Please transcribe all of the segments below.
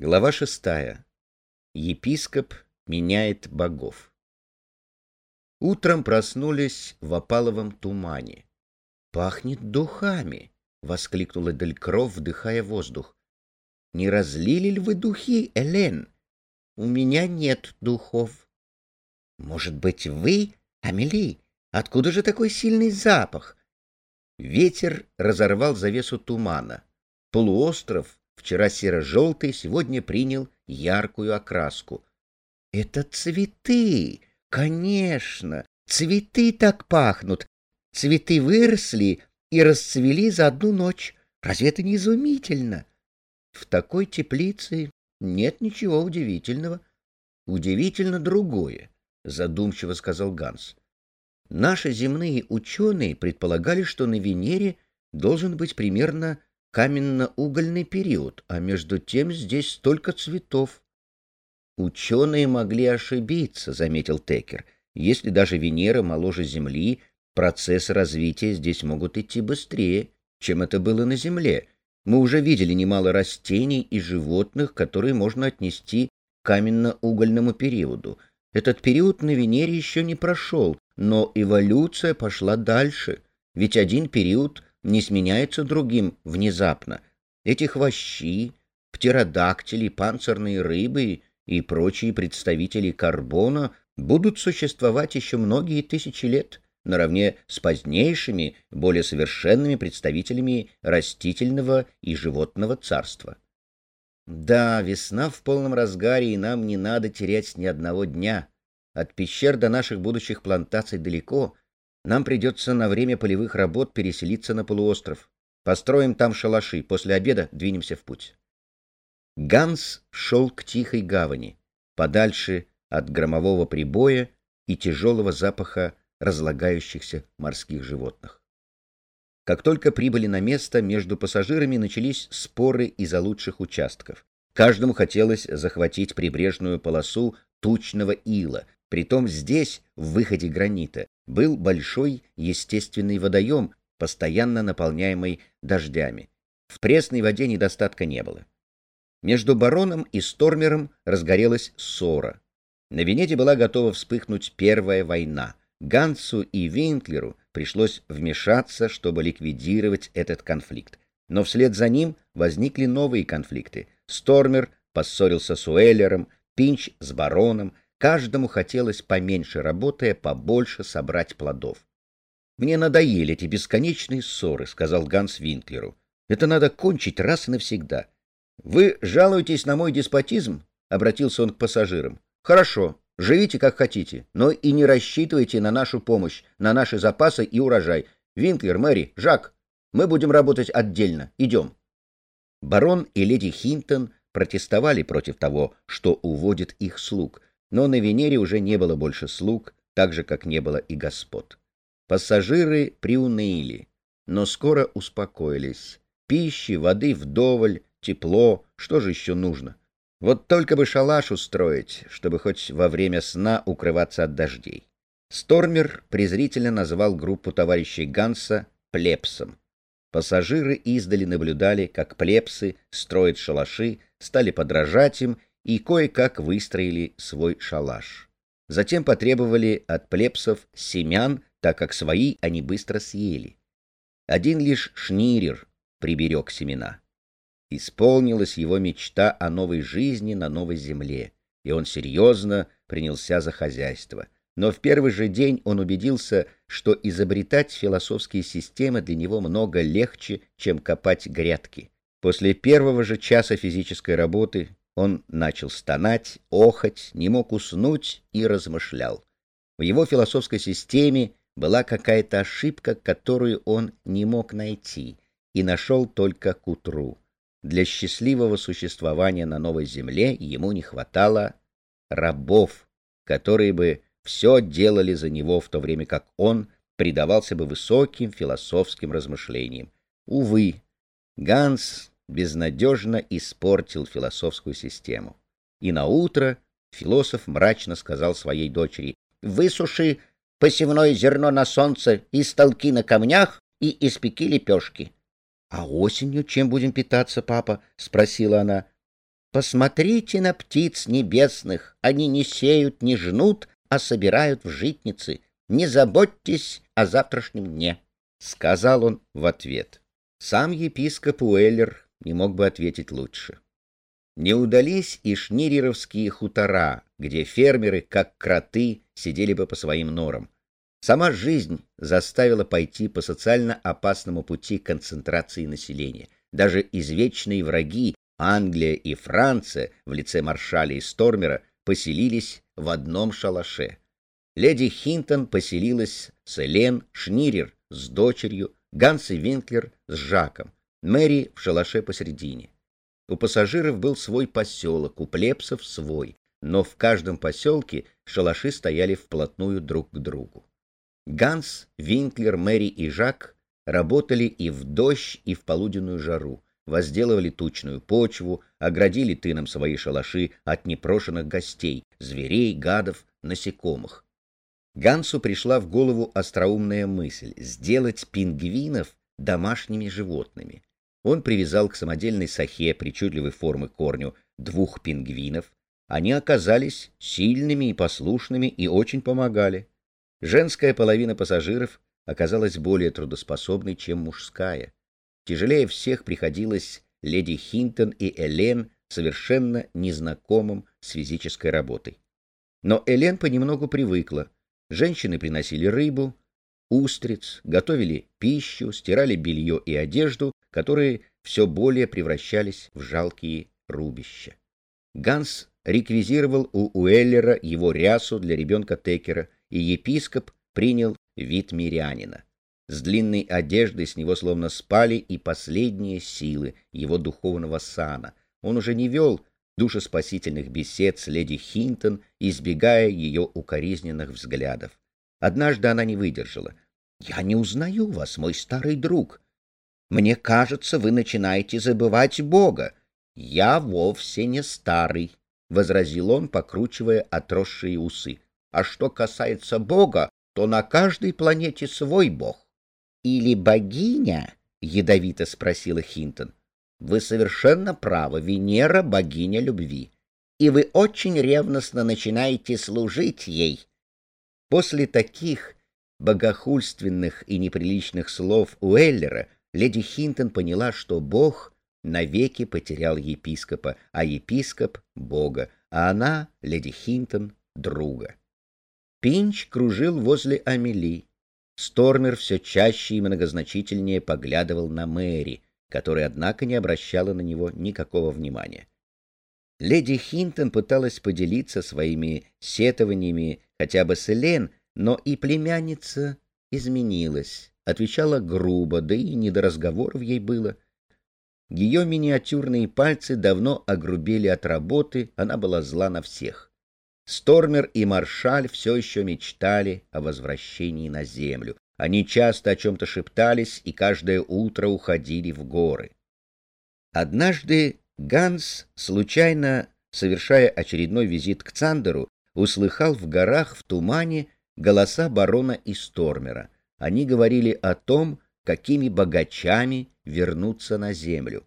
Глава шестая. Епископ меняет богов. Утром проснулись в опаловом тумане. «Пахнет духами!» — воскликнула Делькров, вдыхая воздух. «Не разлили ли вы духи, Элен? У меня нет духов». «Может быть, вы, Амели? Откуда же такой сильный запах?» Ветер разорвал завесу тумана. Полуостров Вчера серо-желтый, сегодня принял яркую окраску. Это цветы! Конечно! Цветы так пахнут! Цветы выросли и расцвели за одну ночь. Разве это не изумительно? В такой теплице нет ничего удивительного. Удивительно другое, задумчиво сказал Ганс. Наши земные ученые предполагали, что на Венере должен быть примерно каменно-угольный период, а между тем здесь столько цветов. Ученые могли ошибиться, заметил Текер. Если даже Венера моложе Земли, процессы развития здесь могут идти быстрее, чем это было на Земле. Мы уже видели немало растений и животных, которые можно отнести к каменно-угольному периоду. Этот период на Венере еще не прошел, но эволюция пошла дальше, ведь один период не сменяется другим внезапно. Эти хвощи, птеродактили, панцирные рыбы и прочие представители карбона будут существовать еще многие тысячи лет, наравне с позднейшими, более совершенными представителями растительного и животного царства. Да, весна в полном разгаре, и нам не надо терять ни одного дня. От пещер до наших будущих плантаций далеко — нам придется на время полевых работ переселиться на полуостров. Построим там шалаши, после обеда двинемся в путь. Ганс шел к тихой гавани, подальше от громового прибоя и тяжелого запаха разлагающихся морских животных. Как только прибыли на место, между пассажирами начались споры из-за лучших участков. Каждому хотелось захватить прибрежную полосу тучного ила, притом здесь, в выходе гранита, был большой естественный водоем, постоянно наполняемый дождями. В пресной воде недостатка не было. Между бароном и Стормером разгорелась ссора. На Венете была готова вспыхнуть первая война. Гансу и Винклеру пришлось вмешаться, чтобы ликвидировать этот конфликт. Но вслед за ним возникли новые конфликты. Стормер поссорился с Уэллером, Пинч с бароном, Каждому хотелось поменьше работая, побольше собрать плодов. «Мне надоели эти бесконечные ссоры», — сказал Ганс Винклеру. «Это надо кончить раз и навсегда». «Вы жалуетесь на мой деспотизм?» — обратился он к пассажирам. «Хорошо, живите как хотите, но и не рассчитывайте на нашу помощь, на наши запасы и урожай. Винклер, Мэри, Жак, мы будем работать отдельно. Идем». Барон и леди Хинтон протестовали против того, что уводит их слуг — но на Венере уже не было больше слуг, так же, как не было и господ. Пассажиры приуныли, но скоро успокоились. Пищи, воды вдоволь, тепло, что же еще нужно? Вот только бы шалаш устроить, чтобы хоть во время сна укрываться от дождей. Стормер презрительно назвал группу товарищей Ганса плебсом. Пассажиры издали наблюдали, как плебсы строят шалаши, стали подражать им и кое-как выстроили свой шалаш. Затем потребовали от плебсов семян, так как свои они быстро съели. Один лишь Шнирер приберег семена. Исполнилась его мечта о новой жизни на новой земле, и он серьезно принялся за хозяйство. Но в первый же день он убедился, что изобретать философские системы для него много легче, чем копать грядки. После первого же часа физической работы он начал стонать, охать, не мог уснуть и размышлял. В его философской системе была какая-то ошибка, которую он не мог найти, и нашел только к утру. Для счастливого существования на новой земле ему не хватало рабов, которые бы все делали за него, в то время как он предавался бы высоким философским размышлениям. Увы, Ганс безнадежно испортил философскую систему. И на утро философ мрачно сказал своей дочери, «Высуши посевное зерно на солнце и столки на камнях и испеки лепешки». «А осенью чем будем питаться, папа?» — спросила она. Посмотрите на птиц небесных, они не сеют, не жнут, а собирают в житницы. Не заботьтесь о завтрашнем дне, — сказал он в ответ. Сам епископ Уэллер не мог бы ответить лучше. Не удались и шнирировские хутора, где фермеры, как кроты, сидели бы по своим норам. Сама жизнь заставила пойти по социально опасному пути концентрации населения. Даже извечные враги Англия и Франция в лице маршаля и Стормера поселились в одном шалаше. Леди Хинтон поселилась с Элен Шнирер с дочерью, Ганс и Винклер с Жаком, Мэри в шалаше посередине. У пассажиров был свой поселок, у плебсов свой, но в каждом поселке шалаши стояли вплотную друг к другу. Ганс, Винклер, Мэри и Жак работали и в дождь, и в полуденную жару, возделывали тучную почву, оградили тыном свои шалаши от непрошенных гостей, зверей, гадов, насекомых. Гансу пришла в голову остроумная мысль — сделать пингвинов домашними животными. Он привязал к самодельной сахе причудливой формы корню двух пингвинов. Они оказались сильными и послушными и очень помогали. Женская половина пассажиров оказалась более трудоспособной, чем мужская. Тяжелее всех приходилось леди Хинтон и Элен, совершенно незнакомым с физической работой. Но Элен понемногу привыкла. Женщины приносили рыбу, устриц, готовили пищу, стирали белье и одежду, которые все более превращались в жалкие рубища. Ганс реквизировал у Уэллера его рясу для ребенка Текера, и епископ принял вид мирянина. С длинной одеждой с него словно спали и последние силы его духовного сана. Он уже не вел душеспасительных бесед с леди Хинтон, избегая ее укоризненных взглядов. Однажды она не выдержала. — Я не узнаю вас, мой старый друг. Мне кажется, вы начинаете забывать Бога. — Я вовсе не старый, — возразил он, покручивая отросшие усы. — А что касается Бога, то на каждой планете свой Бог или богиня? — ядовито спросила Хинтон. — Вы совершенно правы, Венера — богиня любви, и вы очень ревностно начинаете служить ей. После таких богохульственных и неприличных слов Уэллера леди Хинтон поняла, что Бог навеки потерял епископа, а епископ — Бога, а она, леди Хинтон, друга. Пинч кружил возле Амели. Стормер все чаще и многозначительнее поглядывал на Мэри, которая, однако, не обращала на него никакого внимания. Леди Хинтон пыталась поделиться своими сетованиями хотя бы с Элен, но и племянница изменилась, отвечала грубо, да и не до разговоров ей было. Ее миниатюрные пальцы давно огрубели от работы, она была зла на всех. Стормер и Маршаль все еще мечтали о возвращении на землю. Они часто о чем-то шептались и каждое утро уходили в горы. Однажды Ганс, случайно совершая очередной визит к Цандеру, услыхал в горах в тумане голоса барона и Стормера. Они говорили о том, какими богачами вернуться на землю.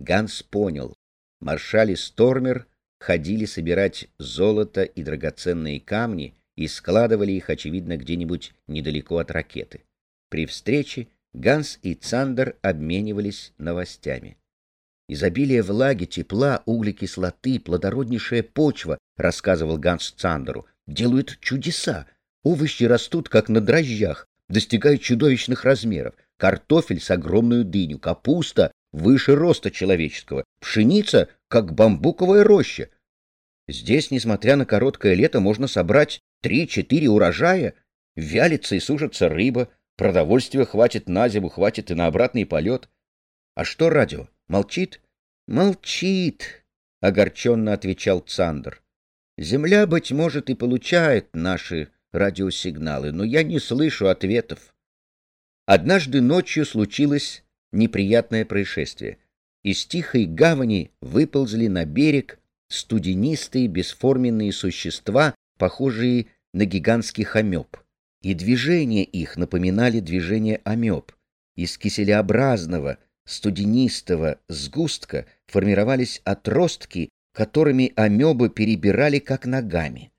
Ганс понял. Маршаль и Стормер ходили собирать золото и драгоценные камни и складывали их, очевидно, где-нибудь недалеко от ракеты. При встрече Ганс и Цандер обменивались новостями. «Изобилие влаги, тепла, углекислоты, плодороднейшая почва», — рассказывал Ганс Цандеру, — «делают чудеса. Овощи растут, как на дрожжах, достигают чудовищных размеров. Картофель с огромную дыню, капуста выше роста человеческого, пшеница, как бамбуковая роща. Здесь, несмотря на короткое лето, можно собрать три-четыре урожая, вялится и сушится рыба, продовольствия хватит на зиму, хватит и на обратный полет. А что радио? Молчит? Молчит, — огорченно отвечал Цандер. Земля, быть может, и получает наши радиосигналы, но я не слышу ответов. Однажды ночью случилось неприятное происшествие. Из тихой гавани выползли на берег студенистые бесформенные существа, похожие на гигантских амеб. И движения их напоминали движение амеб. Из киселеобразного, студенистого сгустка формировались отростки, которыми амебы перебирали как ногами.